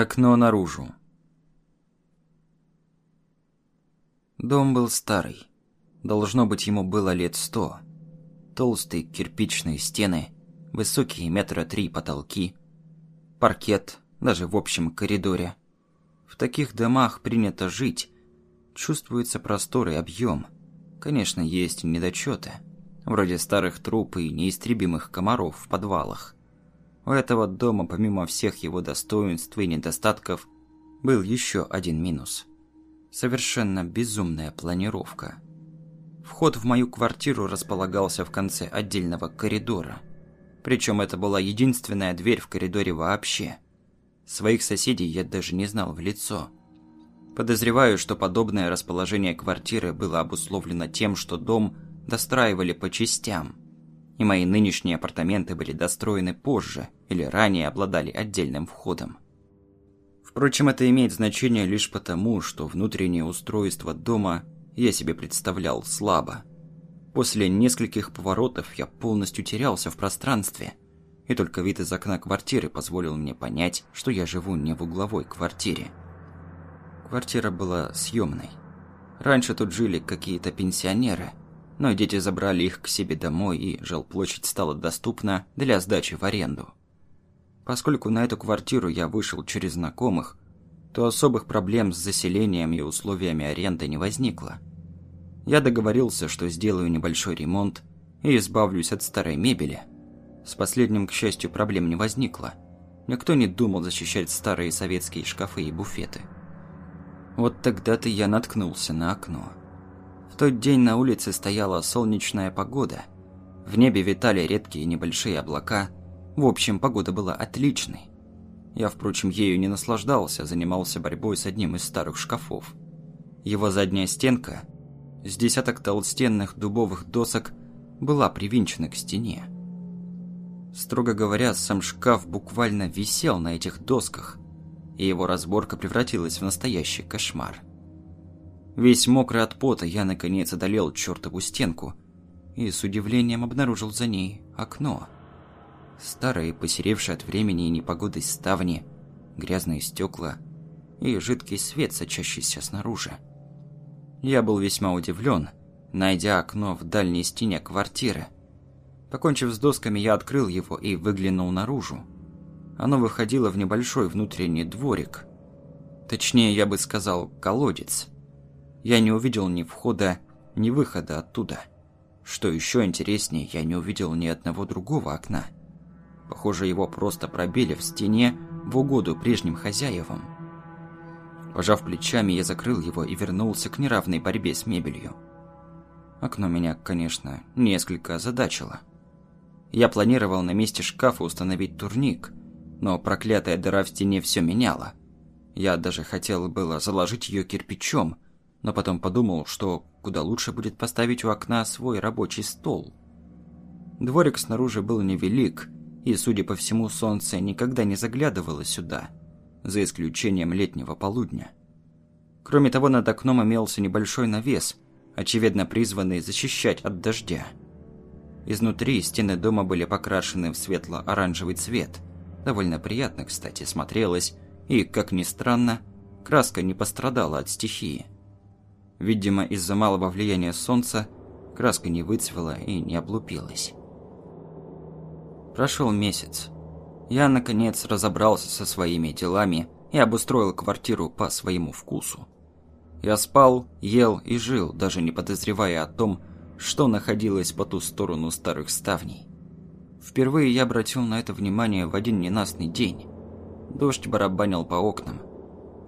Окно наружу. Дом был старый. Должно быть, ему было лет сто. Толстые кирпичные стены, высокие метра три потолки, паркет, даже в общем коридоре. В таких домах принято жить. Чувствуется простор и объем. Конечно, есть недочеты, вроде старых труб и неистребимых комаров в подвалах. У этого дома, помимо всех его достоинств и недостатков, был еще один минус. Совершенно безумная планировка. Вход в мою квартиру располагался в конце отдельного коридора. Причем это была единственная дверь в коридоре вообще. Своих соседей я даже не знал в лицо. Подозреваю, что подобное расположение квартиры было обусловлено тем, что дом достраивали по частям – и мои нынешние апартаменты были достроены позже или ранее обладали отдельным входом. Впрочем, это имеет значение лишь потому, что внутреннее устройство дома я себе представлял слабо. После нескольких поворотов я полностью терялся в пространстве, и только вид из окна квартиры позволил мне понять, что я живу не в угловой квартире. Квартира была съемной. Раньше тут жили какие-то пенсионеры – но дети забрали их к себе домой, и жилплощадь стала доступна для сдачи в аренду. Поскольку на эту квартиру я вышел через знакомых, то особых проблем с заселением и условиями аренды не возникло. Я договорился, что сделаю небольшой ремонт и избавлюсь от старой мебели. С последним, к счастью, проблем не возникло. Никто не думал защищать старые советские шкафы и буфеты. Вот тогда-то я наткнулся на окно тот день на улице стояла солнечная погода. В небе витали редкие небольшие облака. В общем, погода была отличной. Я, впрочем, ею не наслаждался, занимался борьбой с одним из старых шкафов. Его задняя стенка, с десяток толстенных дубовых досок, была привинчена к стене. Строго говоря, сам шкаф буквально висел на этих досках, и его разборка превратилась в настоящий кошмар. Весь мокрый от пота, я наконец одолел чертову стенку и с удивлением обнаружил за ней окно. Старые, посеревшие от времени и непогоды ставни, грязные стекла и жидкий свет, сочащийся снаружи. Я был весьма удивлен, найдя окно в дальней стене квартиры. Покончив с досками, я открыл его и выглянул наружу. Оно выходило в небольшой внутренний дворик. Точнее, я бы сказал, колодец – я не увидел ни входа, ни выхода оттуда. Что еще интереснее, я не увидел ни одного другого окна. Похоже, его просто пробили в стене в угоду прежним хозяевам. Пожав плечами, я закрыл его и вернулся к неравной борьбе с мебелью. Окно меня, конечно, несколько озадачило. Я планировал на месте шкафа установить турник, но проклятая дыра в стене все меняла. Я даже хотел было заложить ее кирпичом, но потом подумал, что куда лучше будет поставить у окна свой рабочий стол. Дворик снаружи был невелик, и, судя по всему, солнце никогда не заглядывало сюда, за исключением летнего полудня. Кроме того, над окном имелся небольшой навес, очевидно призванный защищать от дождя. Изнутри стены дома были покрашены в светло-оранжевый цвет. Довольно приятно, кстати, смотрелось, и, как ни странно, краска не пострадала от стихии. Видимо, из-за малого влияния солнца краска не выцвела и не облупилась. Прошел месяц. Я, наконец, разобрался со своими делами и обустроил квартиру по своему вкусу. Я спал, ел и жил, даже не подозревая о том, что находилось по ту сторону старых ставней. Впервые я обратил на это внимание в один ненастный день. Дождь барабанил по окнам.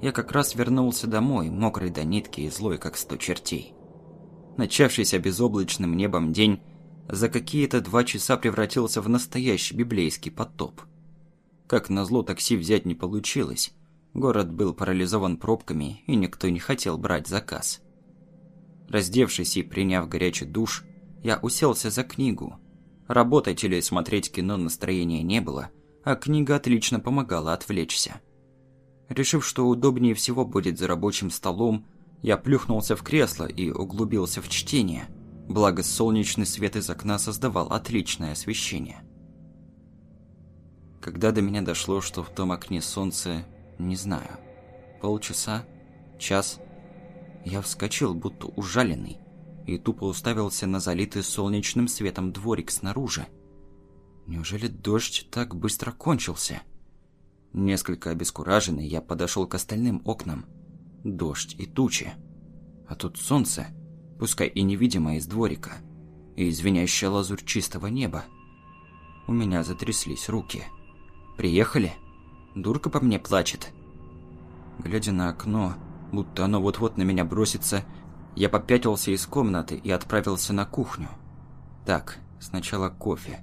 Я как раз вернулся домой, мокрый до нитки и злой, как сто чертей. Начавшийся безоблачным небом день за какие-то два часа превратился в настоящий библейский потоп. Как назло, такси взять не получилось. Город был парализован пробками, и никто не хотел брать заказ. Раздевшись и приняв горячий душ, я уселся за книгу. Работать или смотреть кино настроения не было, а книга отлично помогала отвлечься. Решив, что удобнее всего будет за рабочим столом, я плюхнулся в кресло и углубился в чтение, благо солнечный свет из окна создавал отличное освещение. Когда до меня дошло, что в том окне солнце Не знаю. Полчаса? Час? Я вскочил, будто ужаленный, и тупо уставился на залитый солнечным светом дворик снаружи. Неужели дождь так быстро кончился? Несколько обескураженный, я подошел к остальным окнам. Дождь и тучи. А тут солнце, пускай и невидимое из дворика, и звенящая лазурь чистого неба. У меня затряслись руки. «Приехали?» Дурка по мне плачет. Глядя на окно, будто оно вот-вот на меня бросится, я попятился из комнаты и отправился на кухню. Так, сначала кофе.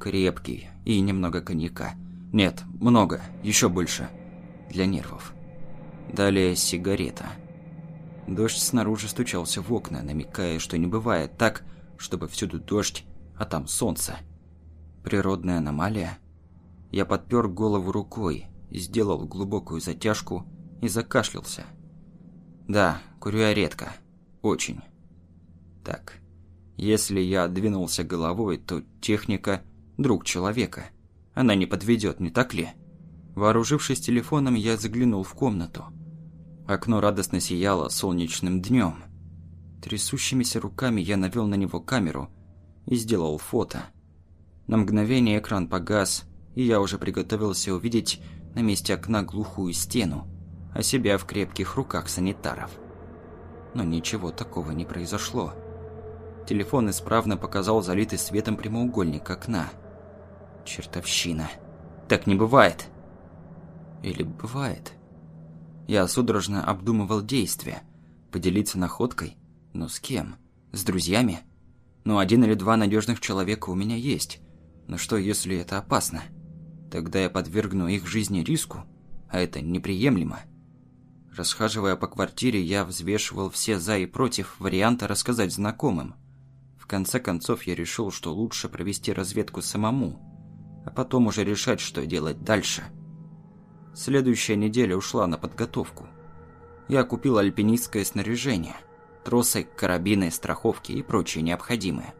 Крепкий и немного коньяка. Нет, много, еще больше. Для нервов. Далее сигарета. Дождь снаружи стучался в окна, намекая, что не бывает так, чтобы всюду дождь, а там солнце. Природная аномалия – я подпер голову рукой, сделал глубокую затяжку и закашлялся. Да, курю я редко. Очень. Так, если я двинулся головой, то техника – друг человека. Она не подведет, не так ли? Вооружившись телефоном, я заглянул в комнату. Окно радостно сияло солнечным днем. Трясущимися руками я навел на него камеру и сделал фото. На мгновение экран погас, и я уже приготовился увидеть на месте окна глухую стену, а себя в крепких руках санитаров. Но ничего такого не произошло. Телефон исправно показал залитый светом прямоугольник окна. Чертовщина. Так не бывает. Или бывает? Я судорожно обдумывал действия. Поделиться находкой? Но с кем? С друзьями? Ну, один или два надежных человека у меня есть. Но что, если это опасно? Тогда я подвергну их жизни риску, а это неприемлемо. Расхаживая по квартире, я взвешивал все «за» и «против» варианта рассказать знакомым. В конце концов, я решил, что лучше провести разведку самому, а потом уже решать, что делать дальше. Следующая неделя ушла на подготовку. Я купил альпинистское снаряжение, тросы, карабины, страховки и прочее необходимое.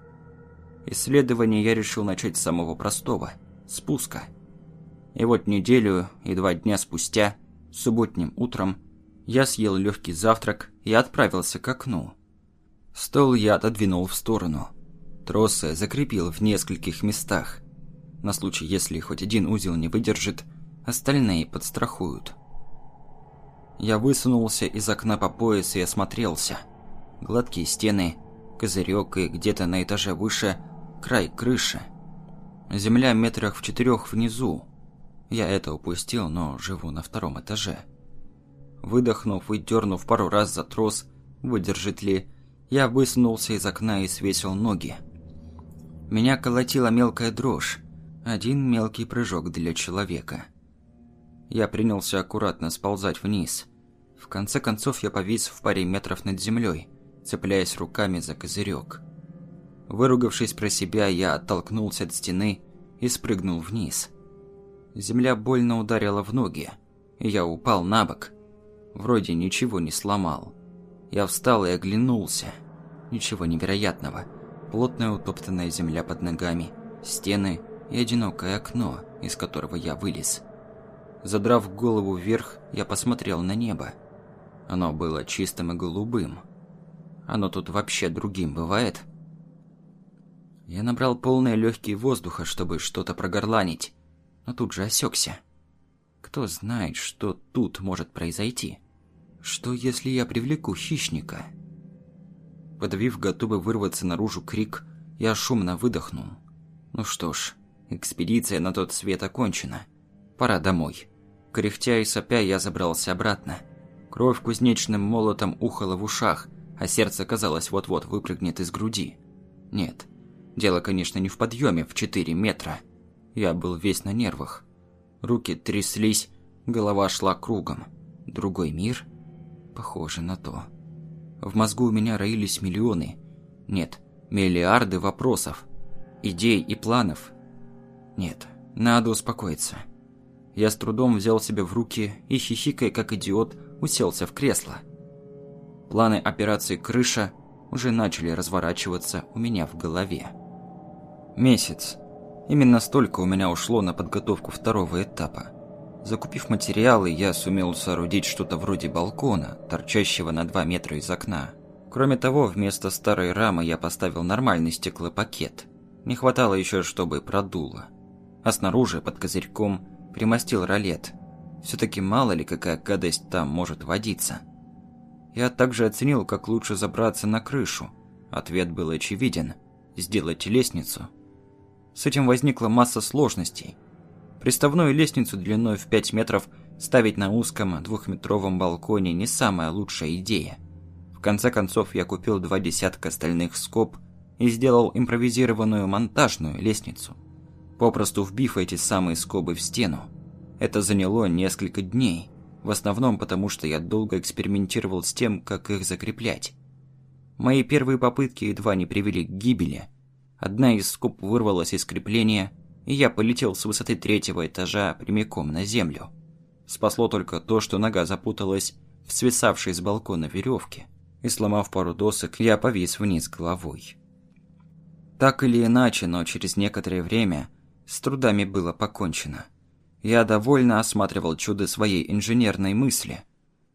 Исследование я решил начать с самого простого – спуска – и вот неделю и два дня спустя, субботним утром, я съел легкий завтрак и отправился к окну. Стол я отодвинул в сторону. Тросы закрепил в нескольких местах. На случай, если хоть один узел не выдержит, остальные подстрахуют. Я высунулся из окна по пояс и осмотрелся. Гладкие стены, козырек и где-то на этаже выше край крыши. Земля метрах в четырех внизу, я это упустил, но живу на втором этаже. Выдохнув и дернув пару раз за трос, выдержит ли, я высунулся из окна и свесил ноги. Меня колотила мелкая дрожь. Один мелкий прыжок для человека. Я принялся аккуратно сползать вниз. В конце концов я повис в паре метров над землей, цепляясь руками за козырек. Выругавшись про себя, я оттолкнулся от стены и спрыгнул вниз. Земля больно ударила в ноги, и я упал на бок. Вроде ничего не сломал. Я встал и оглянулся. Ничего невероятного. Плотная утоптанная земля под ногами, стены и одинокое окно, из которого я вылез. Задрав голову вверх, я посмотрел на небо. Оно было чистым и голубым. Оно тут вообще другим бывает? Я набрал полные легкие воздуха, чтобы что-то прогорланить но тут же осекся. Кто знает, что тут может произойти? Что, если я привлеку хищника? Подавив готовый вырваться наружу крик, я шумно выдохнул. Ну что ж, экспедиция на тот свет окончена. Пора домой. Кряхтя и сопя я забрался обратно. Кровь кузнечным молотом ухала в ушах, а сердце, казалось, вот-вот выпрыгнет из груди. Нет, дело, конечно, не в подъеме в 4 метра – я был весь на нервах. Руки тряслись, голова шла кругом. Другой мир? Похоже на то. В мозгу у меня роились миллионы. Нет, миллиарды вопросов. Идей и планов. Нет, надо успокоиться. Я с трудом взял себя в руки и, хихикая как идиот, уселся в кресло. Планы операции «Крыша» уже начали разворачиваться у меня в голове. Месяц. Именно столько у меня ушло на подготовку второго этапа. Закупив материалы, я сумел соорудить что-то вроде балкона, торчащего на 2 метра из окна. Кроме того, вместо старой рамы я поставил нормальный стеклопакет. Не хватало еще, чтобы продуло. А снаружи, под козырьком, примостил ролет. Все-таки мало ли какая гадость там может водиться. Я также оценил, как лучше забраться на крышу. Ответ был очевиден – сделать лестницу. С этим возникла масса сложностей – Приставную лестницу длиной в 5 метров ставить на узком двухметровом балконе не самая лучшая идея. В конце концов, я купил два десятка стальных скоб и сделал импровизированную монтажную лестницу, попросту вбив эти самые скобы в стену. Это заняло несколько дней, в основном потому, что я долго экспериментировал с тем, как их закреплять. Мои первые попытки едва не привели к гибели. Одна из скоб вырвалась из крепления – и я полетел с высоты третьего этажа прямиком на землю. Спасло только то, что нога запуталась в свисавшей с балкона веревке, и сломав пару досок, я повис вниз головой. Так или иначе, но через некоторое время с трудами было покончено. Я довольно осматривал чудо своей инженерной мысли.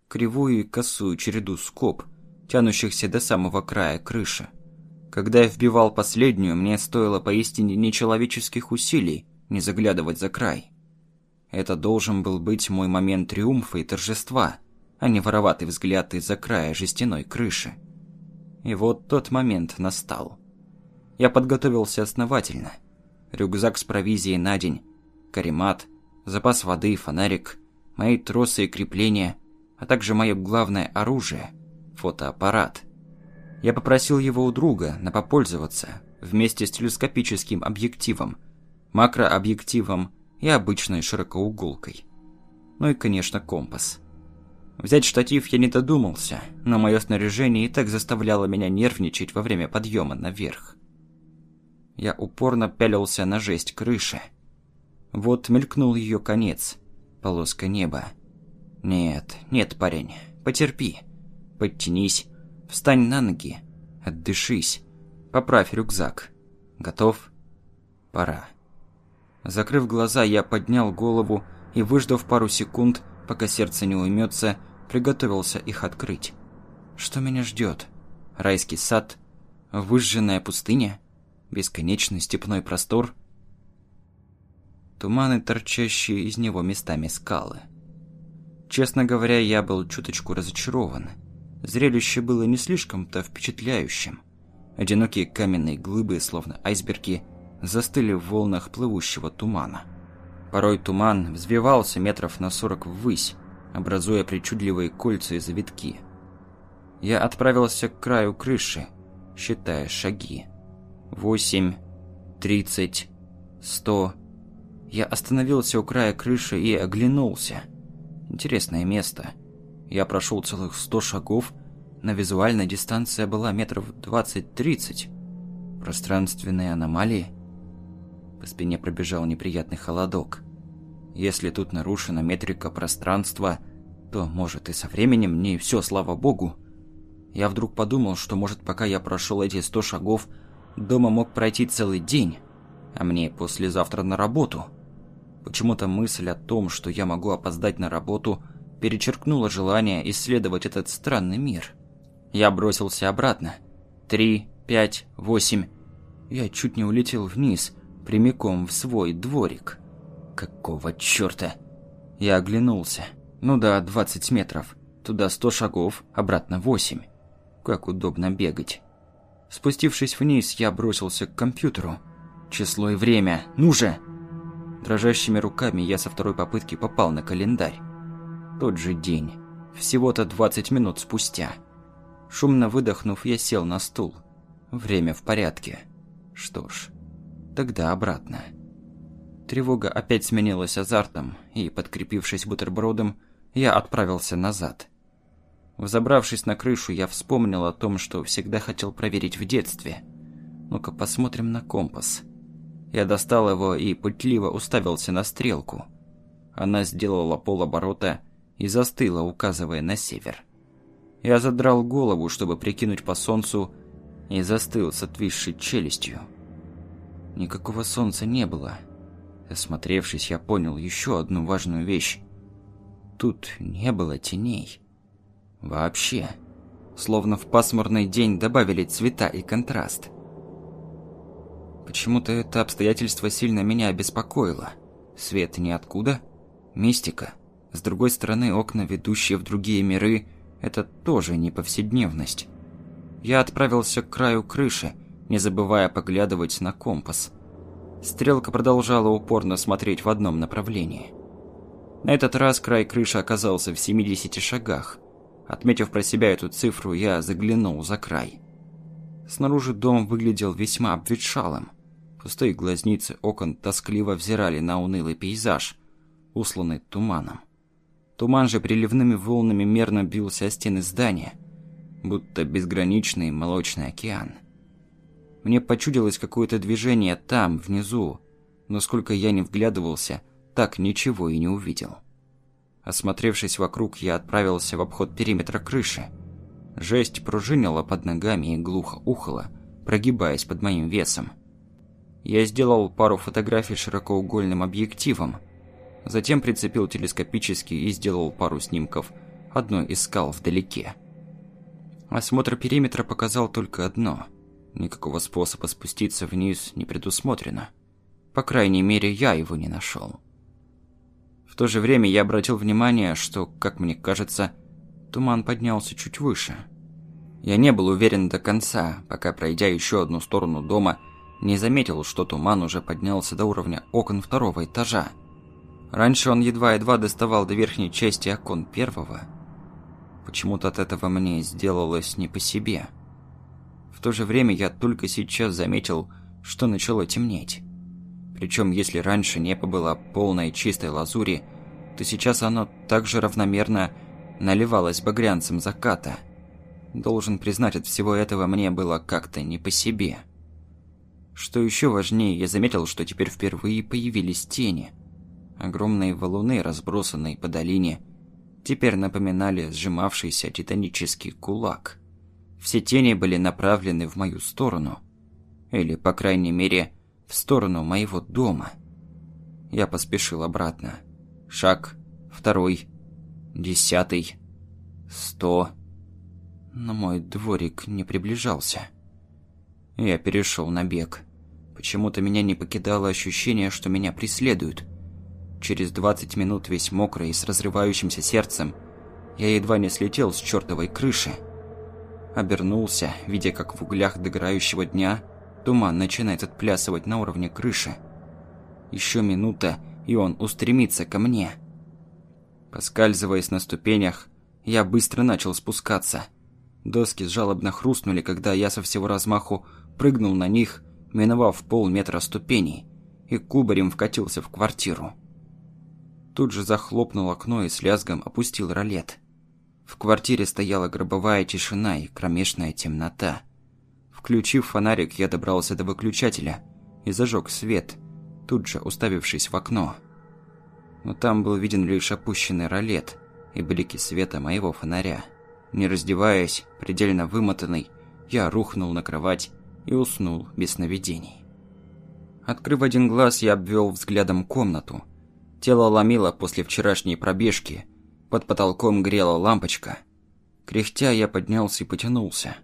Кривую и косую череду скоб, тянущихся до самого края крыши. Когда я вбивал последнюю, мне стоило поистине нечеловеческих усилий не заглядывать за край. Это должен был быть мой момент триумфа и торжества, а не вороватый взгляд из-за края жестяной крыши. И вот тот момент настал. Я подготовился основательно. Рюкзак с провизией на день, каремат, запас воды, фонарик, мои тросы и крепления, а также мое главное оружие – фотоаппарат – я попросил его у друга на попользоваться вместе с телескопическим объективом, макрообъективом и обычной широкоуголкой. Ну и, конечно, компас. Взять штатив я не додумался, но мое снаряжение и так заставляло меня нервничать во время подъема наверх. Я упорно пялился на жесть крыши. Вот мелькнул ее конец, полоска неба. Нет, нет, парень, потерпи. Подтянись, Встань на ноги, отдышись, поправь рюкзак. Готов? Пора. Закрыв глаза, я поднял голову и, выждав пару секунд, пока сердце не уймется, приготовился их открыть. Что меня ждет? Райский сад? Выжженная пустыня? Бесконечный степной простор? Туманы, торчащие из него местами скалы. Честно говоря, я был чуточку разочарован – Зрелище было не слишком-то впечатляющим. Одинокие каменные глыбы, словно айсберги, застыли в волнах плывущего тумана. Порой туман взвивался метров на сорок ввысь, образуя причудливые кольца и завитки. Я отправился к краю крыши, считая шаги. Восемь, тридцать, сто. Я остановился у края крыши и оглянулся. Интересное место. Я прошел целых сто шагов, на визуальной дистанция была метров 20-30. Пространственные аномалии? По спине пробежал неприятный холодок. Если тут нарушена метрика пространства, то, может, и со временем не все, слава богу. Я вдруг подумал, что, может, пока я прошел эти сто шагов, дома мог пройти целый день, а мне послезавтра на работу. Почему-то мысль о том, что я могу опоздать на работу, перечеркнуло желание исследовать этот странный мир. Я бросился обратно. Три, пять, восемь. Я чуть не улетел вниз, прямиком в свой дворик. Какого чёрта? Я оглянулся. Ну да, 20 метров. Туда 100 шагов, обратно 8. Как удобно бегать. Спустившись вниз, я бросился к компьютеру. Число и время. Ну же! Дрожащими руками я со второй попытки попал на календарь тот же день, всего-то 20 минут спустя. Шумно выдохнув, я сел на стул. Время в порядке. Что ж, тогда обратно. Тревога опять сменилась азартом, и, подкрепившись бутербродом, я отправился назад. Взобравшись на крышу, я вспомнил о том, что всегда хотел проверить в детстве. Ну-ка посмотрим на компас. Я достал его и пытливо уставился на стрелку. Она сделала полоборота и застыла, указывая на север. Я задрал голову, чтобы прикинуть по солнцу, и застыл с отвисшей челюстью. Никакого солнца не было. Осмотревшись, я понял еще одну важную вещь. Тут не было теней. Вообще. Словно в пасмурный день добавили цвета и контраст. Почему-то это обстоятельство сильно меня обеспокоило. Свет ниоткуда, мистика. С другой стороны, окна, ведущие в другие миры, это тоже не повседневность. Я отправился к краю крыши, не забывая поглядывать на компас. Стрелка продолжала упорно смотреть в одном направлении. На этот раз край крыши оказался в 70 шагах. Отметив про себя эту цифру, я заглянул за край. Снаружи дом выглядел весьма обветшалым. Пустые глазницы окон тоскливо взирали на унылый пейзаж, усланный туманом. Туман же приливными волнами мерно бился о стены здания, будто безграничный молочный океан. Мне почудилось какое-то движение там, внизу, но сколько я не вглядывался, так ничего и не увидел. Осмотревшись вокруг, я отправился в обход периметра крыши. Жесть пружинила под ногами и глухо ухала, прогибаясь под моим весом. Я сделал пару фотографий широкоугольным объективом, затем прицепил телескопический и сделал пару снимков одной из скал вдалеке. Осмотр периметра показал только одно. Никакого способа спуститься вниз не предусмотрено. По крайней мере, я его не нашел. В то же время я обратил внимание, что, как мне кажется, туман поднялся чуть выше. Я не был уверен до конца, пока, пройдя еще одну сторону дома, не заметил, что туман уже поднялся до уровня окон второго этажа. Раньше он едва-едва доставал до верхней части окон первого. Почему-то от этого мне сделалось не по себе. В то же время я только сейчас заметил, что начало темнеть. Причем, если раньше небо было полной чистой лазури, то сейчас оно также равномерно наливалось багрянцем заката. Должен признать, от всего этого мне было как-то не по себе. Что еще важнее, я заметил, что теперь впервые появились тени. Огромные валуны, разбросанные по долине, теперь напоминали сжимавшийся титанический кулак. Все тени были направлены в мою сторону. Или, по крайней мере, в сторону моего дома. Я поспешил обратно. Шаг, второй, десятый, сто. Но мой дворик не приближался. Я перешел на бег. Почему-то меня не покидало ощущение, что меня преследуют. Через 20 минут весь мокрый и с разрывающимся сердцем, я едва не слетел с чертовой крыши. Обернулся, видя, как в углях догорающего дня туман начинает отплясывать на уровне крыши. Еще минута, и он устремится ко мне. Поскальзываясь на ступенях, я быстро начал спускаться. Доски жалобно хрустнули, когда я со всего размаху прыгнул на них, миновав полметра ступеней, и кубарем вкатился в квартиру. Тут же захлопнул окно и с лязгом опустил ролет. В квартире стояла гробовая тишина и кромешная темнота. Включив фонарик, я добрался до выключателя и зажег свет, тут же уставившись в окно. Но там был виден лишь опущенный ролет и блики света моего фонаря. Не раздеваясь, предельно вымотанный, я рухнул на кровать и уснул без сновидений. Открыв один глаз, я обвел взглядом комнату. Тело ломило после вчерашней пробежки. Под потолком грела лампочка. Кряхтя, я поднялся и потянулся.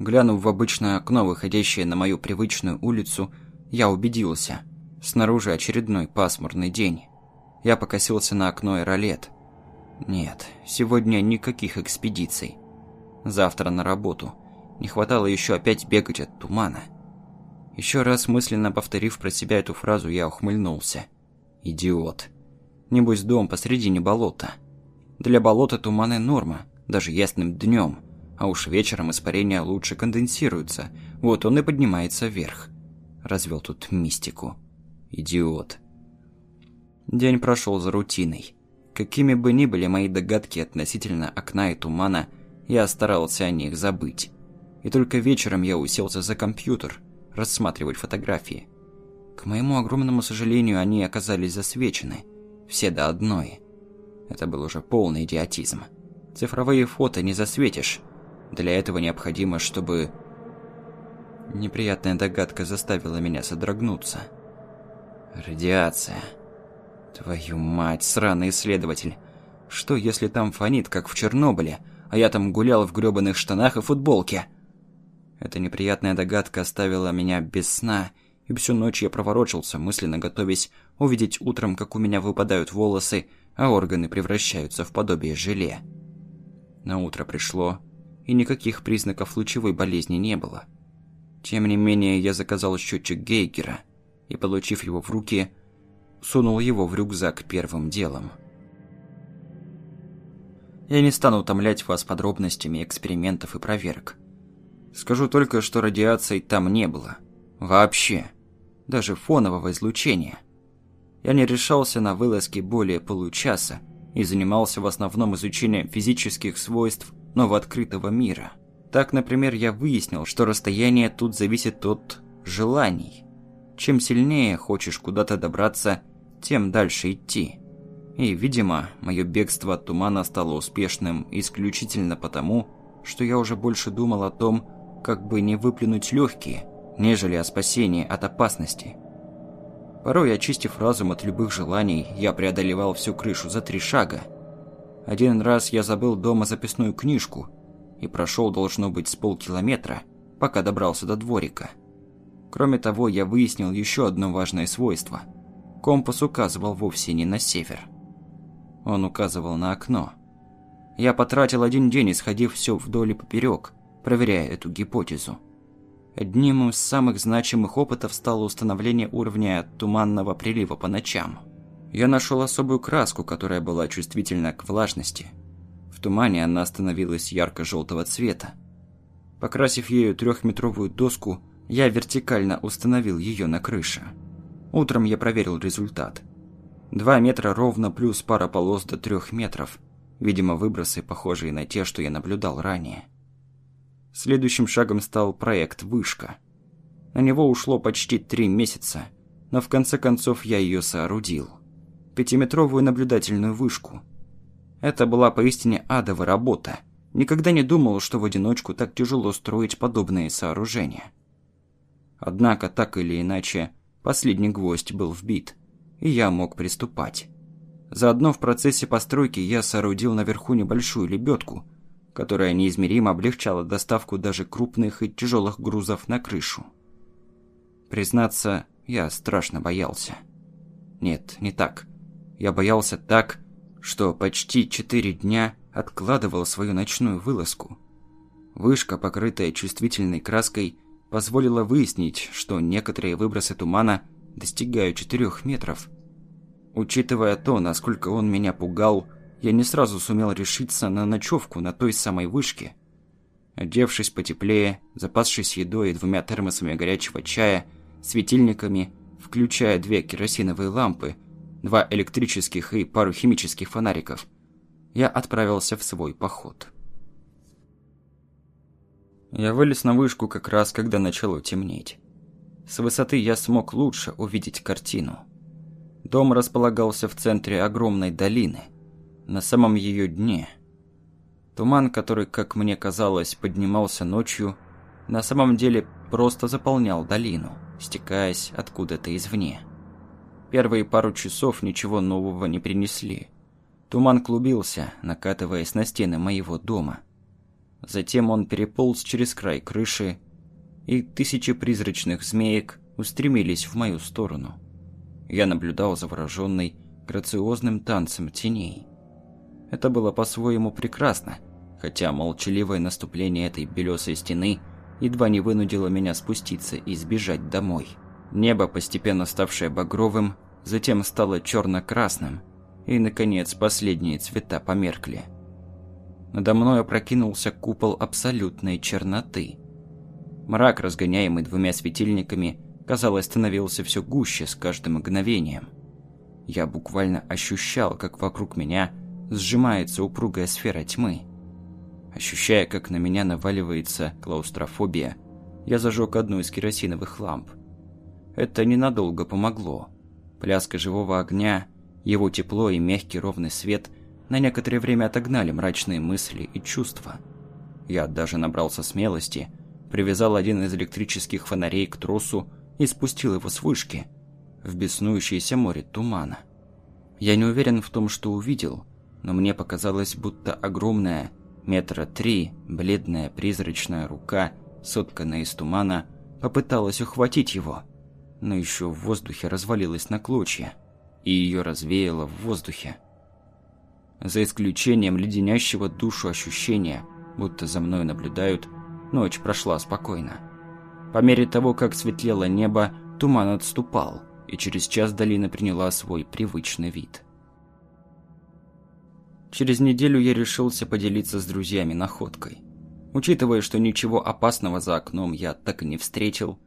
Глянув в обычное окно, выходящее на мою привычную улицу, я убедился. Снаружи очередной пасмурный день. Я покосился на окно и ролет. Нет, сегодня никаких экспедиций. Завтра на работу. Не хватало еще опять бегать от тумана. Еще раз мысленно повторив про себя эту фразу, я ухмыльнулся. Идиот. Небось дом посредине болота. Для болота туманы норма, даже ясным днем, а уж вечером испарения лучше конденсируются, вот он и поднимается вверх. Развел тут мистику. Идиот. День прошел за рутиной. Какими бы ни были мои догадки относительно окна и тумана, я старался о них забыть. И только вечером я уселся за компьютер, рассматривать фотографии. К моему огромному сожалению, они оказались засвечены. Все до одной. Это был уже полный идиотизм. Цифровые фото не засветишь. Для этого необходимо, чтобы... Неприятная догадка заставила меня содрогнуться. Радиация. Твою мать, сраный исследователь. Что, если там фонит, как в Чернобыле, а я там гулял в грёбаных штанах и футболке? Эта неприятная догадка оставила меня без сна, и всю ночь я проворочился, мысленно готовясь увидеть утром, как у меня выпадают волосы, а органы превращаются в подобие желе. На утро пришло, и никаких признаков лучевой болезни не было. Тем не менее, я заказал счетчик Гейгера и, получив его в руки, сунул его в рюкзак первым делом. Я не стану утомлять вас подробностями экспериментов и проверок. Скажу только, что радиации там не было. Вообще. Даже фонового излучения. Я не решался на вылазки более получаса и занимался в основном изучением физических свойств новооткрытого мира. Так, например, я выяснил, что расстояние тут зависит от желаний. Чем сильнее хочешь куда-то добраться, тем дальше идти. И, видимо, мое бегство от тумана стало успешным исключительно потому, что я уже больше думал о том, как бы не выплюнуть легкие, нежели о спасении от опасности. Порой, очистив разум от любых желаний, я преодолевал всю крышу за три шага. Один раз я забыл дома записную книжку и прошел, должно быть, с полкилометра, пока добрался до дворика. Кроме того, я выяснил еще одно важное свойство – Компас указывал вовсе не на север. Он указывал на окно. Я потратил один день, исходив все вдоль и поперек, проверяя эту гипотезу. Одним из самых значимых опытов стало установление уровня туманного прилива по ночам. Я нашел особую краску, которая была чувствительна к влажности. В тумане она становилась ярко-желтого цвета. Покрасив ею трехметровую доску, я вертикально установил ее на крыше. Утром я проверил результат. Два метра ровно плюс пара полос до трех метров. Видимо, выбросы, похожие на те, что я наблюдал ранее. Следующим шагом стал проект «Вышка». На него ушло почти три месяца, но в конце концов я ее соорудил. Пятиметровую наблюдательную вышку. Это была поистине адовая работа. Никогда не думал, что в одиночку так тяжело строить подобные сооружения. Однако, так или иначе, Последний гвоздь был вбит, и я мог приступать. Заодно в процессе постройки я соорудил наверху небольшую лебедку, которая неизмеримо облегчала доставку даже крупных и тяжелых грузов на крышу. Признаться, я страшно боялся. Нет, не так. Я боялся так, что почти четыре дня откладывал свою ночную вылазку. Вышка, покрытая чувствительной краской, позволило выяснить, что некоторые выбросы тумана достигают 4 метров. Учитывая то, насколько он меня пугал, я не сразу сумел решиться на ночевку на той самой вышке. Одевшись потеплее, запасшись едой и двумя термосами горячего чая, светильниками, включая две керосиновые лампы, два электрических и пару химических фонариков, я отправился в свой поход. Я вылез на вышку как раз, когда начало темнеть. С высоты я смог лучше увидеть картину. Дом располагался в центре огромной долины, на самом ее дне. Туман, который, как мне казалось, поднимался ночью, на самом деле просто заполнял долину, стекаясь откуда-то извне. Первые пару часов ничего нового не принесли. Туман клубился, накатываясь на стены моего дома – Затем он переполз через край крыши, и тысячи призрачных змеек устремились в мою сторону. Я наблюдал завороженный, грациозным танцем теней. Это было по-своему прекрасно, хотя молчаливое наступление этой белесой стены едва не вынудило меня спуститься и сбежать домой. Небо, постепенно ставшее багровым, затем стало черно-красным, и, наконец, последние цвета померкли – надо мной опрокинулся купол абсолютной черноты. Мрак, разгоняемый двумя светильниками, казалось, становился все гуще с каждым мгновением. Я буквально ощущал, как вокруг меня сжимается упругая сфера тьмы. Ощущая, как на меня наваливается клаустрофобия, я зажег одну из керосиновых ламп. Это ненадолго помогло. Пляска живого огня, его тепло и мягкий ровный свет на некоторое время отогнали мрачные мысли и чувства. Я даже набрался смелости, привязал один из электрических фонарей к тросу и спустил его с вышки. в беснующееся море тумана. Я не уверен в том, что увидел, но мне показалось, будто огромная, метра три, бледная призрачная рука, сотканная из тумана, попыталась ухватить его, но еще в воздухе развалилась на клочья, и ее развеяло в воздухе. За исключением леденящего душу ощущения, будто за мной наблюдают, ночь прошла спокойно. По мере того, как светлело небо, туман отступал, и через час долина приняла свой привычный вид. Через неделю я решился поделиться с друзьями находкой. Учитывая, что ничего опасного за окном я так и не встретил,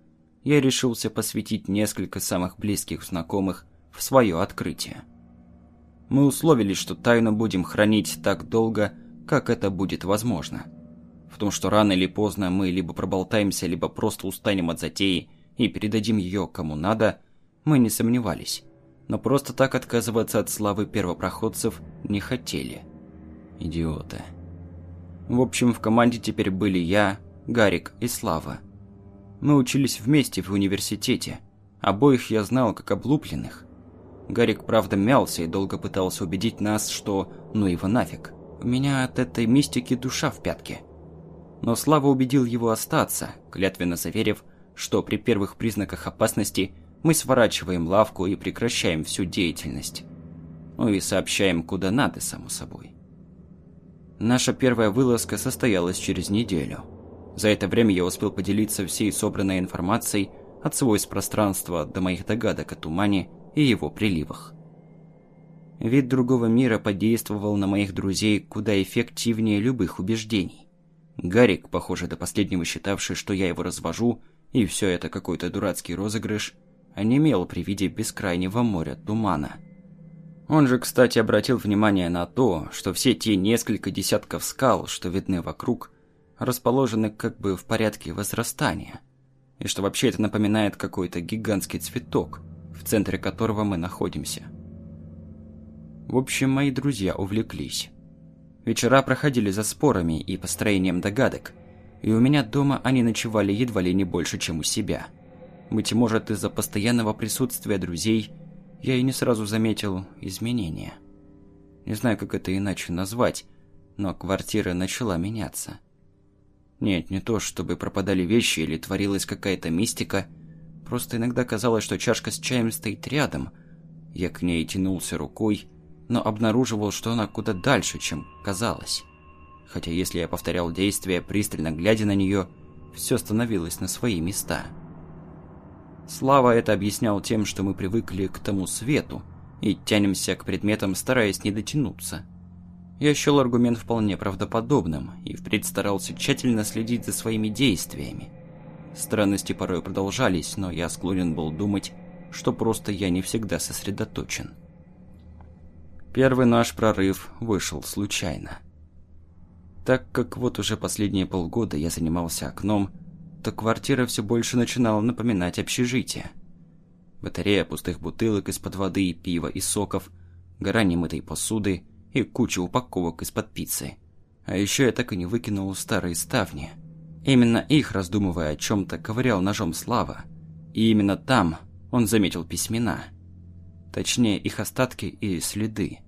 я решился посвятить несколько самых близких знакомых в свое открытие. Мы условились, что тайну будем хранить так долго, как это будет возможно. В том, что рано или поздно мы либо проболтаемся, либо просто устанем от затеи и передадим ее кому надо, мы не сомневались. Но просто так отказываться от славы первопроходцев не хотели. Идиоты. В общем, в команде теперь были я, Гарик и Слава. Мы учились вместе в университете. Обоих я знал как облупленных. Гарик, правда, мялся и долго пытался убедить нас, что ну его нафиг. У меня от этой мистики душа в пятке. Но Слава убедил его остаться, клятвенно заверив, что при первых признаках опасности мы сворачиваем лавку и прекращаем всю деятельность. Ну и сообщаем куда надо, само собой. Наша первая вылазка состоялась через неделю. За это время я успел поделиться всей собранной информацией от свойств пространства до моих догадок о тумане и его приливах. Вид другого мира подействовал на моих друзей куда эффективнее любых убеждений. Гарик, похоже, до последнего считавший, что я его развожу, и все это какой-то дурацкий розыгрыш, онемел при виде бескрайнего моря тумана – он же, кстати, обратил внимание на то, что все те несколько десятков скал, что видны вокруг, расположены как бы в порядке возрастания, и что вообще это напоминает какой-то гигантский цветок, в центре которого мы находимся. В общем, мои друзья увлеклись. Вечера проходили за спорами и построением догадок, и у меня дома они ночевали едва ли не больше, чем у себя. Быть может, из-за постоянного присутствия друзей – я и не сразу заметил изменения. Не знаю, как это иначе назвать, но квартира начала меняться. Нет, не то, чтобы пропадали вещи или творилась какая-то мистика, просто иногда казалось, что чашка с чаем стоит рядом. Я к ней тянулся рукой, но обнаруживал, что она куда дальше, чем казалось. Хотя если я повторял действия, пристально глядя на нее, все становилось на свои места. Слава это объяснял тем, что мы привыкли к тому свету и тянемся к предметам, стараясь не дотянуться. Я счел аргумент вполне правдоподобным и впредь старался тщательно следить за своими действиями. Странности порой продолжались, но я склонен был думать, что просто я не всегда сосредоточен. Первый наш прорыв вышел случайно. Так как вот уже последние полгода я занимался окном, то квартира все больше начинала напоминать общежитие. Батарея пустых бутылок из-под воды, пива и соков, гора немытой посуды и куча упаковок из-под пиццы. А еще я так и не выкинул старые ставни. Именно их, раздумывая о чем-то, ковырял ножом Слава. И именно там он заметил письмена. Точнее, их остатки и следы.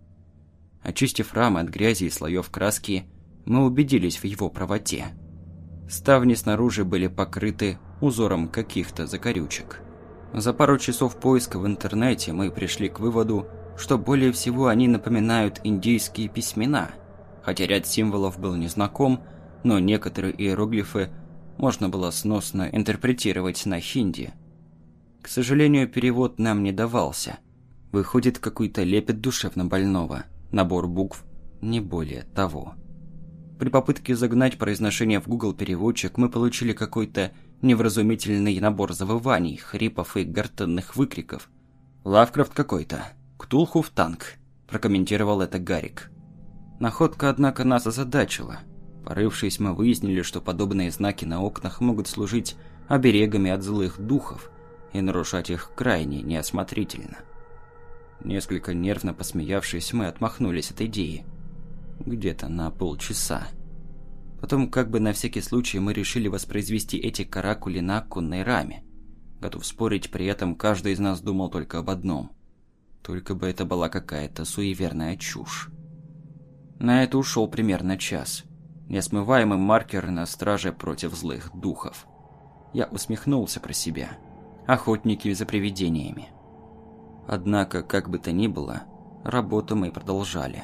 Очистив рамы от грязи и слоев краски, мы убедились в его правоте. Ставни снаружи были покрыты узором каких-то закорючек. За пару часов поиска в интернете мы пришли к выводу, что более всего они напоминают индийские письмена, хотя ряд символов был незнаком, но некоторые иероглифы можно было сносно интерпретировать на хинди. К сожалению, перевод нам не давался. Выходит какой-то лепет душевно больного, набор букв, не более того. При попытке загнать произношение в Google переводчик мы получили какой-то невразумительный набор завываний, хрипов и гортанных выкриков. «Лавкрафт какой-то. Ктулху в танк», – прокомментировал это Гарик. Находка, однако, нас озадачила. Порывшись, мы выяснили, что подобные знаки на окнах могут служить оберегами от злых духов, и нарушать их крайне неосмотрительно. Несколько нервно посмеявшись, мы отмахнулись от идеи – где-то на полчаса. Потом, как бы на всякий случай, мы решили воспроизвести эти каракули на оконной раме. Готов спорить, при этом каждый из нас думал только об одном. Только бы это была какая-то суеверная чушь. На это ушел примерно час. Несмываемый маркер на страже против злых духов. Я усмехнулся про себя. Охотники за привидениями. Однако, как бы то ни было, работу мы продолжали.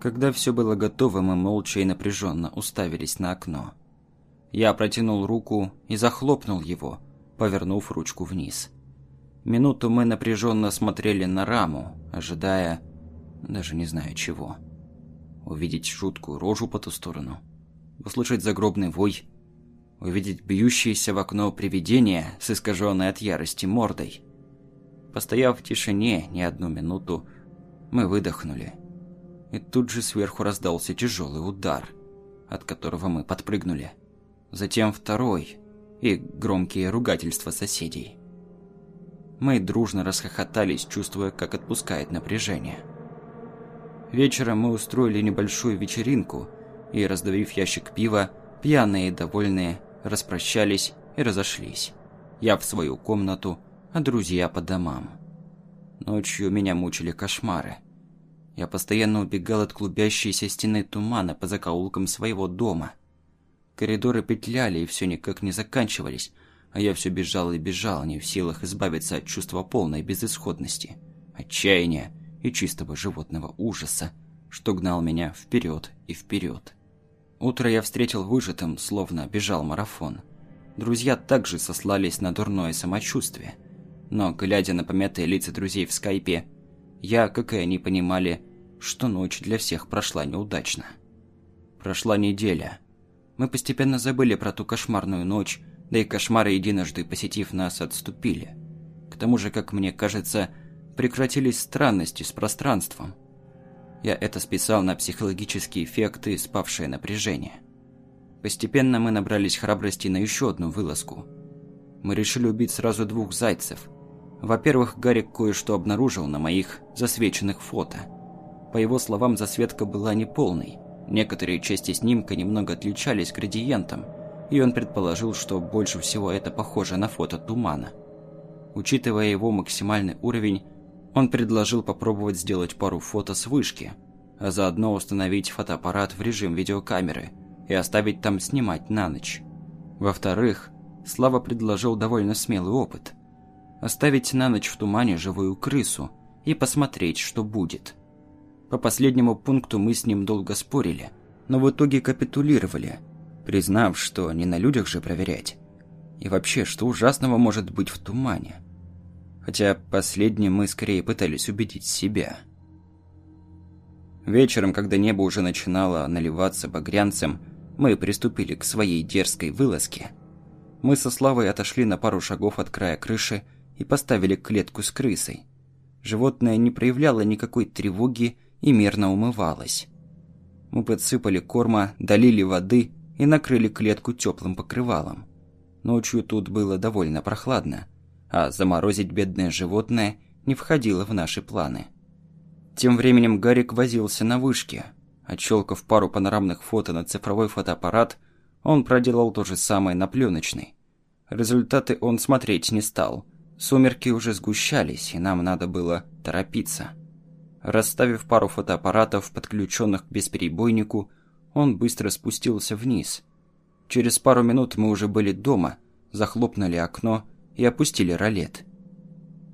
Когда все было готово, мы молча и напряженно уставились на окно. Я протянул руку и захлопнул его, повернув ручку вниз. Минуту мы напряженно смотрели на раму, ожидая... даже не знаю чего. Увидеть жуткую рожу по ту сторону. Услышать загробный вой. Увидеть бьющееся в окно привидение с искаженной от ярости мордой. Постояв в тишине не одну минуту, мы выдохнули. И тут же сверху раздался тяжелый удар, от которого мы подпрыгнули. Затем второй и громкие ругательства соседей. Мы дружно расхохотались, чувствуя, как отпускает напряжение. Вечером мы устроили небольшую вечеринку и, раздавив ящик пива, пьяные и довольные, распрощались и разошлись. Я в свою комнату, а друзья по домам. Ночью меня мучили кошмары. Я постоянно убегал от клубящейся стены тумана по закоулкам своего дома. Коридоры петляли и все никак не заканчивались, а я все бежал и бежал, не в силах избавиться от чувства полной безысходности, отчаяния и чистого животного ужаса, что гнал меня вперед и вперед. Утро я встретил выжатым, словно бежал марафон. Друзья также сослались на дурное самочувствие – но, глядя на помятые лица друзей в скайпе, я, как и они, понимали, что ночь для всех прошла неудачно. Прошла неделя. Мы постепенно забыли про ту кошмарную ночь, да и кошмары, единожды посетив нас, отступили. К тому же, как мне кажется, прекратились странности с пространством. Я это списал на психологические эффекты спавшее напряжение. Постепенно мы набрались храбрости на еще одну вылазку. Мы решили убить сразу двух зайцев – во-первых, Гарик кое-что обнаружил на моих засвеченных фото. По его словам, засветка была неполной. Некоторые части снимка немного отличались градиентом, и он предположил, что больше всего это похоже на фото тумана. Учитывая его максимальный уровень, он предложил попробовать сделать пару фото с вышки, а заодно установить фотоаппарат в режим видеокамеры и оставить там снимать на ночь. Во-вторых, Слава предложил довольно смелый опыт – оставить на ночь в тумане живую крысу и посмотреть, что будет. По последнему пункту мы с ним долго спорили, но в итоге капитулировали, признав, что не на людях же проверять. И вообще, что ужасного может быть в тумане? Хотя последним мы скорее пытались убедить себя. Вечером, когда небо уже начинало наливаться багрянцем, мы приступили к своей дерзкой вылазке. Мы со Славой отошли на пару шагов от края крыши и поставили клетку с крысой. Животное не проявляло никакой тревоги и мирно умывалось. Мы подсыпали корма, долили воды и накрыли клетку теплым покрывалом. Ночью тут было довольно прохладно, а заморозить бедное животное не входило в наши планы. Тем временем Гарик возился на вышке. Отщелкав пару панорамных фото на цифровой фотоаппарат, он проделал то же самое на пленочный. Результаты он смотреть не стал – Сумерки уже сгущались, и нам надо было торопиться. Расставив пару фотоаппаратов, подключенных к бесперебойнику, он быстро спустился вниз. Через пару минут мы уже были дома, захлопнули окно и опустили ролет.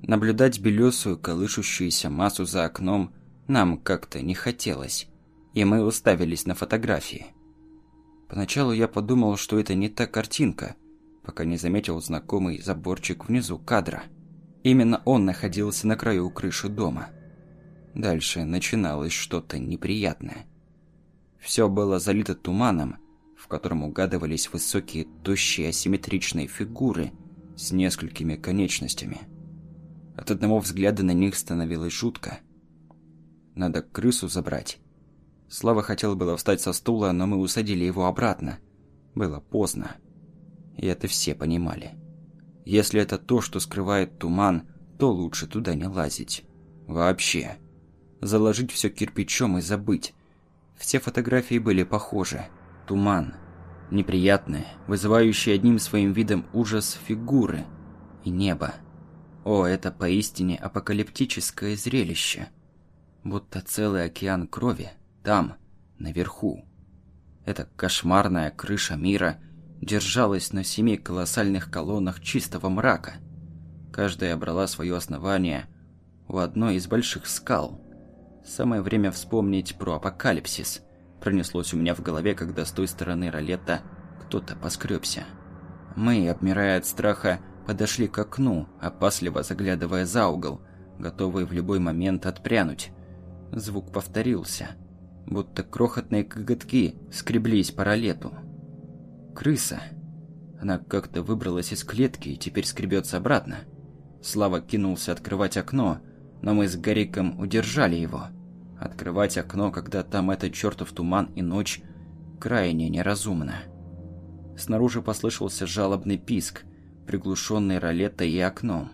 Наблюдать белесую, колышущуюся массу за окном нам как-то не хотелось, и мы уставились на фотографии. Поначалу я подумал, что это не та картинка – пока не заметил знакомый заборчик внизу кадра. Именно он находился на краю крыши дома. Дальше начиналось что-то неприятное. Все было залито туманом, в котором угадывались высокие, тощие, асимметричные фигуры с несколькими конечностями. От одного взгляда на них становилось жутко. Надо крысу забрать. Слава хотел было встать со стула, но мы усадили его обратно. Было поздно. И это все понимали. Если это то, что скрывает туман, то лучше туда не лазить. Вообще. Заложить все кирпичом и забыть. Все фотографии были похожи. Туман. Неприятные, вызывающие одним своим видом ужас фигуры. и небо. О, это поистине апокалиптическое зрелище. Будто целый океан крови там, наверху. Эта кошмарная крыша мира держалась на семи колоссальных колоннах чистого мрака. Каждая брала свое основание у одной из больших скал. Самое время вспомнить про апокалипсис. Пронеслось у меня в голове, когда с той стороны ролета кто-то поскребся. Мы, обмирая от страха, подошли к окну, опасливо заглядывая за угол, готовые в любой момент отпрянуть. Звук повторился, будто крохотные коготки скреблись по ролету. Крыса. Она как-то выбралась из клетки и теперь скребется обратно. Слава кинулся открывать окно, но мы с Гариком удержали его. Открывать окно, когда там этот чертов туман и ночь, крайне неразумно. Снаружи послышался жалобный писк, приглушенный ролетой и окном.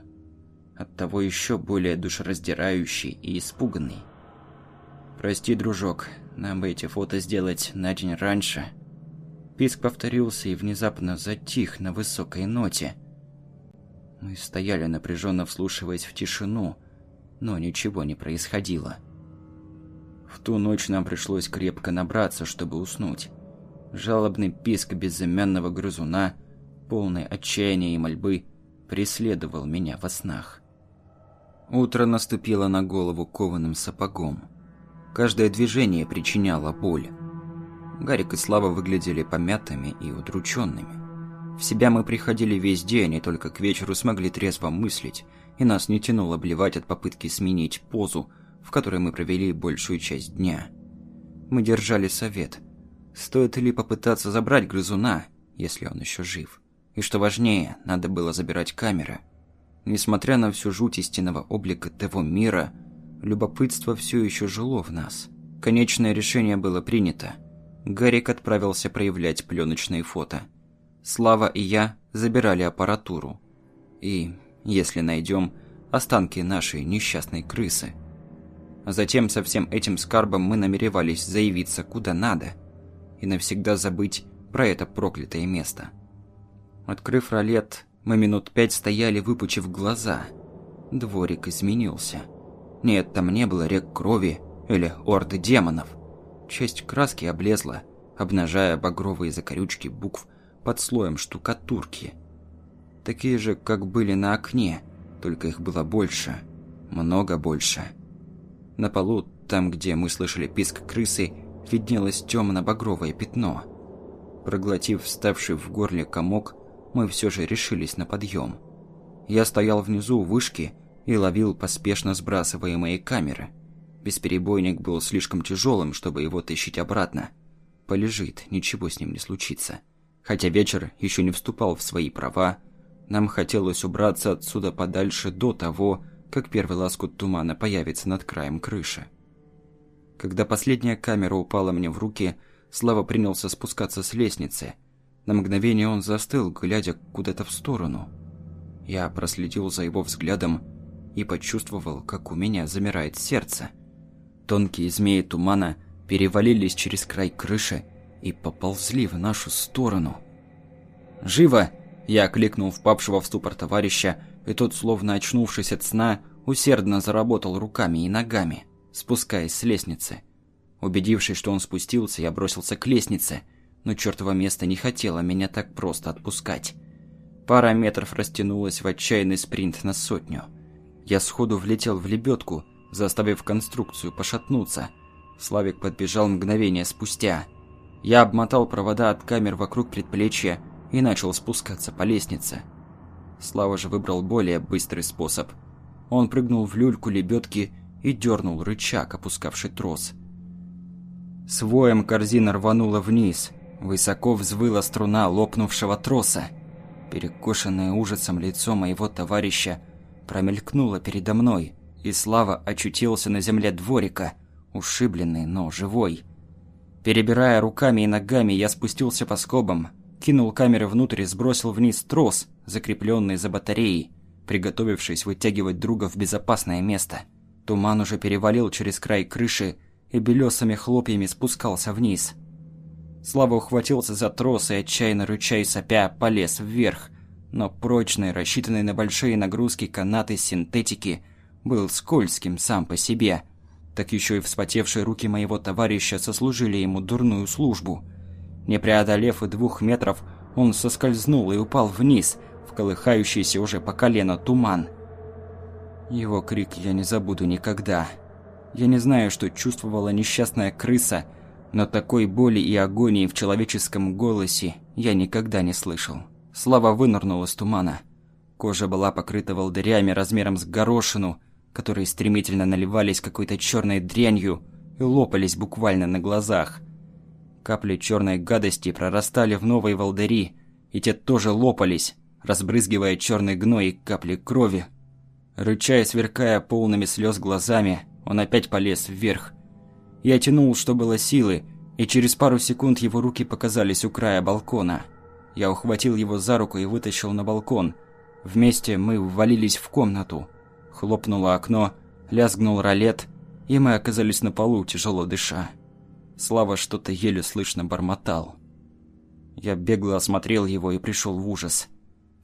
Оттого еще более душераздирающий и испуганный. «Прости, дружок, нам бы эти фото сделать на день раньше». Писк повторился и внезапно затих на высокой ноте. Мы стояли напряженно вслушиваясь в тишину, но ничего не происходило. В ту ночь нам пришлось крепко набраться, чтобы уснуть. Жалобный писк безымянного грызуна, полный отчаяния и мольбы, преследовал меня во снах. Утро наступило на голову кованым сапогом. Каждое движение причиняло боль. Гарик и Слава выглядели помятыми и удрученными. В себя мы приходили весь день, и только к вечеру смогли трезво мыслить, и нас не тянуло блевать от попытки сменить позу, в которой мы провели большую часть дня. Мы держали совет – Стоит ли попытаться забрать грызуна, если он еще жив? И что важнее, надо было забирать камеры. Несмотря на всю жуть истинного облика того мира, любопытство все еще жило в нас. Конечное решение было принято. Гарик отправился проявлять пленочные фото. Слава и я забирали аппаратуру. И, если найдем, останки нашей несчастной крысы. Затем со всем этим скарбом мы намеревались заявиться куда надо – и навсегда забыть про это проклятое место. Открыв ролет, мы минут пять стояли, выпучив глаза. Дворик изменился. Нет, там не было рек крови или орды демонов. Часть краски облезла, обнажая багровые закорючки букв под слоем штукатурки. Такие же, как были на окне, только их было больше, много больше. На полу, там, где мы слышали писк крысы, виднелось темно-багровое пятно. Проглотив вставший в горле комок, мы все же решились на подъем. Я стоял внизу у вышки и ловил поспешно сбрасываемые камеры. Бесперебойник был слишком тяжелым, чтобы его тащить обратно. Полежит, ничего с ним не случится. Хотя вечер еще не вступал в свои права, нам хотелось убраться отсюда подальше до того, как первый лоскут тумана появится над краем крыши. Когда последняя камера упала мне в руки, Слава принялся спускаться с лестницы. На мгновение он застыл, глядя куда-то в сторону. Я проследил за его взглядом и почувствовал, как у меня замирает сердце. Тонкие змеи тумана перевалились через край крыши и поползли в нашу сторону. «Живо!» Я окликнул впавшего в ступор товарища, и тот, словно очнувшись от сна, усердно заработал руками и ногами спускаясь с лестницы. Убедившись, что он спустился, я бросился к лестнице, но чертово место не хотело меня так просто отпускать. Пара метров растянулась в отчаянный спринт на сотню. Я сходу влетел в лебедку, заставив конструкцию пошатнуться. Славик подбежал мгновение спустя. Я обмотал провода от камер вокруг предплечья и начал спускаться по лестнице. Слава же выбрал более быстрый способ. Он прыгнул в люльку лебедки и дернул рычаг, опускавший трос. С воем корзина рванула вниз. Высоко взвыла струна лопнувшего троса. Перекошенное ужасом лицо моего товарища промелькнуло передо мной, и Слава очутился на земле дворика, ушибленный, но живой. Перебирая руками и ногами, я спустился по скобам, кинул камеры внутрь и сбросил вниз трос, закрепленный за батареей, приготовившись вытягивать друга в безопасное место – Туман уже перевалил через край крыши и белесыми хлопьями спускался вниз. Слава ухватился за трос и, отчаянно рыча и сопя, полез вверх, но прочный, рассчитанный на большие нагрузки канаты синтетики был скользким сам по себе. Так еще и вспотевшие руки моего товарища сослужили ему дурную службу. Не преодолев и двух метров, он соскользнул и упал вниз, в колыхающийся уже по колено туман. Его крик я не забуду никогда. Я не знаю, что чувствовала несчастная крыса, но такой боли и агонии в человеческом голосе я никогда не слышал. Слава вынырнул из тумана. Кожа была покрыта волдырями размером с горошину, которые стремительно наливались какой-то черной дрянью и лопались буквально на глазах. Капли черной гадости прорастали в новые волдыри, и те тоже лопались, разбрызгивая черный гной и капли крови. Рычая, сверкая полными слез глазами, он опять полез вверх. Я тянул, что было силы, и через пару секунд его руки показались у края балкона – я ухватил его за руку и вытащил на балкон. Вместе мы ввалились в комнату. Хлопнуло окно, лязгнул ролет, и мы оказались на полу, тяжело дыша. Слава что-то еле слышно бормотал. Я бегло осмотрел его и пришел в ужас.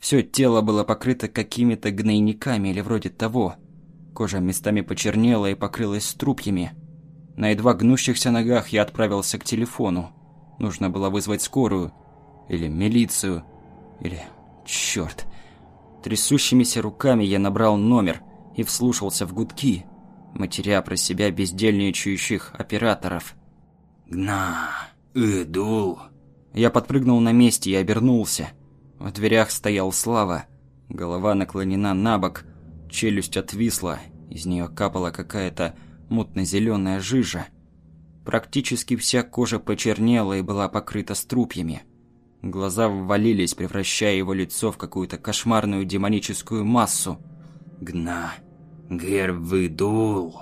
Все тело было покрыто какими-то гнойниками или вроде того. Кожа местами почернела и покрылась струпьями. На едва гнущихся ногах я отправился к телефону. Нужно было вызвать скорую – или милицию. Или... Черт. Трясущимися руками я набрал номер и вслушался в гудки, матеря про себя бездельничающих операторов. «Гна! Иду!» Я подпрыгнул на месте и обернулся. В дверях стоял Слава. Голова наклонена на бок, челюсть отвисла, из нее капала какая-то мутно-зеленая жижа. Практически вся кожа почернела и была покрыта струпьями. Глаза ввалились, превращая его лицо в какую-то кошмарную демоническую массу. «Гна! Гер выдул!»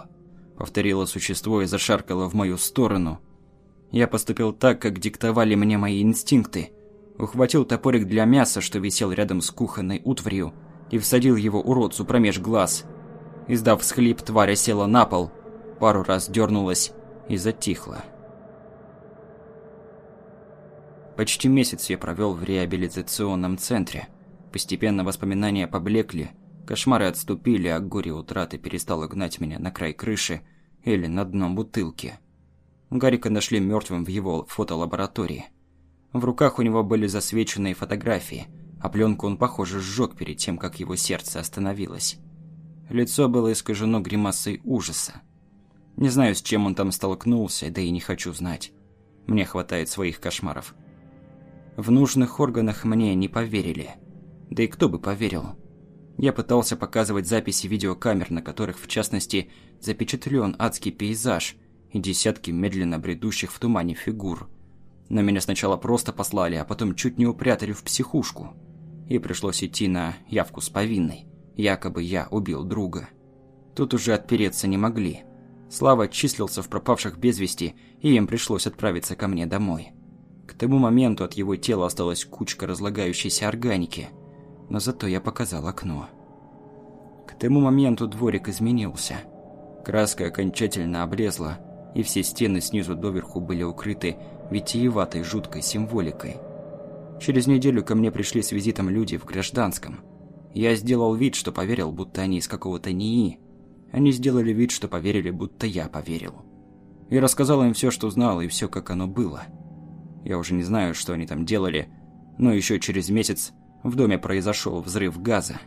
Повторило существо и зашаркало в мою сторону. Я поступил так, как диктовали мне мои инстинкты. Ухватил топорик для мяса, что висел рядом с кухонной утварью, и всадил его уродцу промеж глаз. Издав всхлип, тварь села на пол, пару раз дернулась и затихла. Почти месяц я провел в реабилитационном центре. Постепенно воспоминания поблекли, кошмары отступили, а горе утраты перестало гнать меня на край крыши или на дно бутылки. Гарика нашли мертвым в его фотолаборатории. В руках у него были засвеченные фотографии, а пленку он, похоже, сжег перед тем, как его сердце остановилось. Лицо было искажено гримасой ужаса. Не знаю, с чем он там столкнулся, да и не хочу знать. Мне хватает своих кошмаров. В нужных органах мне не поверили. Да и кто бы поверил? Я пытался показывать записи видеокамер, на которых, в частности, запечатлен адский пейзаж и десятки медленно бредущих в тумане фигур. Но меня сначала просто послали, а потом чуть не упрятали в психушку. И пришлось идти на явку с повинной. Якобы я убил друга. Тут уже отпереться не могли. Слава числился в пропавших без вести, и им пришлось отправиться ко мне домой. К тому моменту от его тела осталась кучка разлагающейся органики, но зато я показал окно. К тому моменту дворик изменился. Краска окончательно облезла, и все стены снизу доверху были укрыты витиеватой жуткой символикой. Через неделю ко мне пришли с визитом люди в гражданском. Я сделал вид, что поверил, будто они из какого-то НИИ. Они сделали вид, что поверили, будто я поверил. И рассказал им все, что знал, и все, как оно было. Я уже не знаю, что они там делали, но еще через месяц в доме произошел взрыв газа.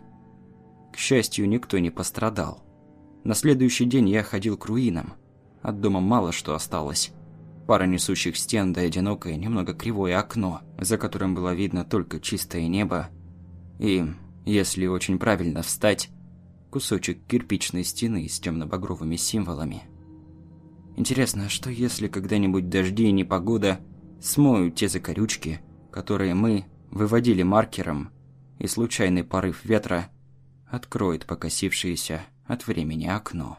К счастью, никто не пострадал. На следующий день я ходил к руинам. От дома мало что осталось. Пара несущих стен да одинокое, немного кривое окно, за которым было видно только чистое небо. И, если очень правильно встать, кусочек кирпичной стены с темно-багровыми символами. Интересно, а что если когда-нибудь дожди и непогода смоют те закорючки, которые мы выводили маркером, и случайный порыв ветра откроет покосившееся от времени окно.